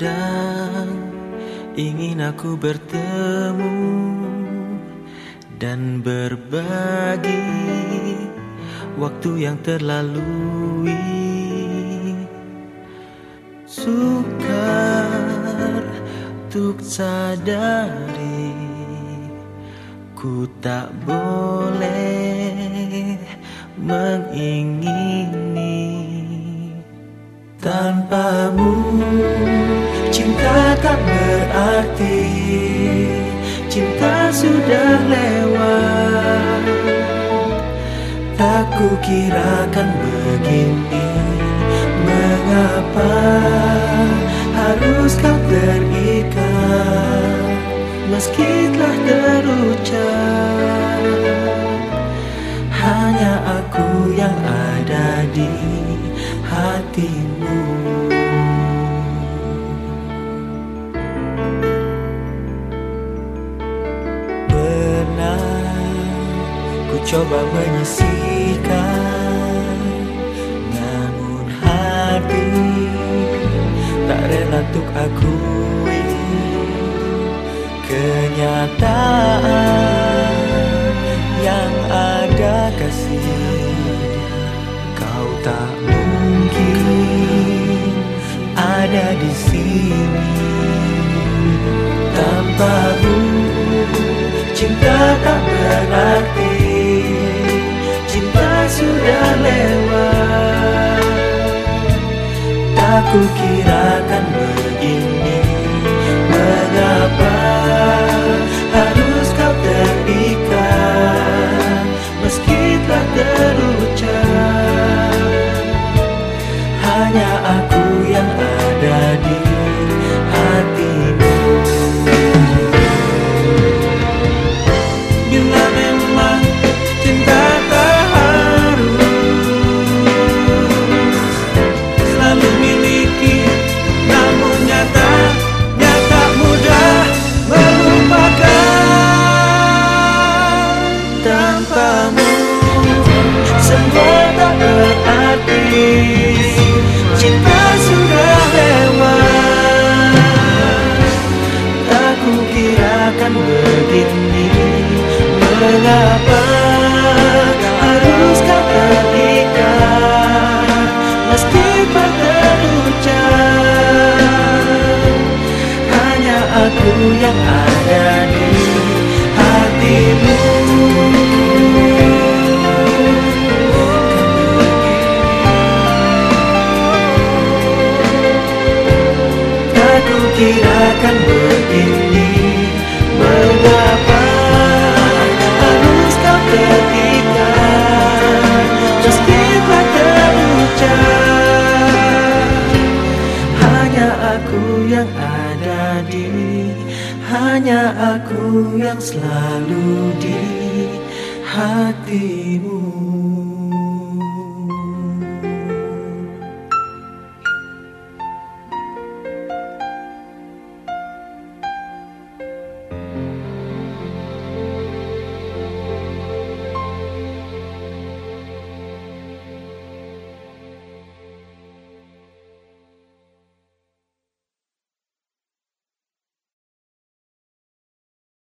Kadang ingin aku bertemu dan berbagi waktu yang terlalui. Sukar untuk sadari ku tak boleh tak berarti cinta sudah lewat. Tak kukirakan begini mengapa harus kau terikat? Meski telah terucap hanya aku yang ada di hatimu coba menyisihkan. Namun hati tak rela untuk akui Kenyataan yang ada kasih Kau tak mungkin ada di sini. Tanpamu cinta tak berarti sudah lewat. Tak kukirakan Tanpamu semua tak berarti Cinta sudah lewat. Tak kukirakan begini. Mengapa harus kau terikat? Meski tak terucap Hanya aku yang ada di hatimu Tak kukirakan begini. Mengapa harus kau terikat Meski tak terucap? Hanya aku yang ada di Hanya aku yang selalu di hatimu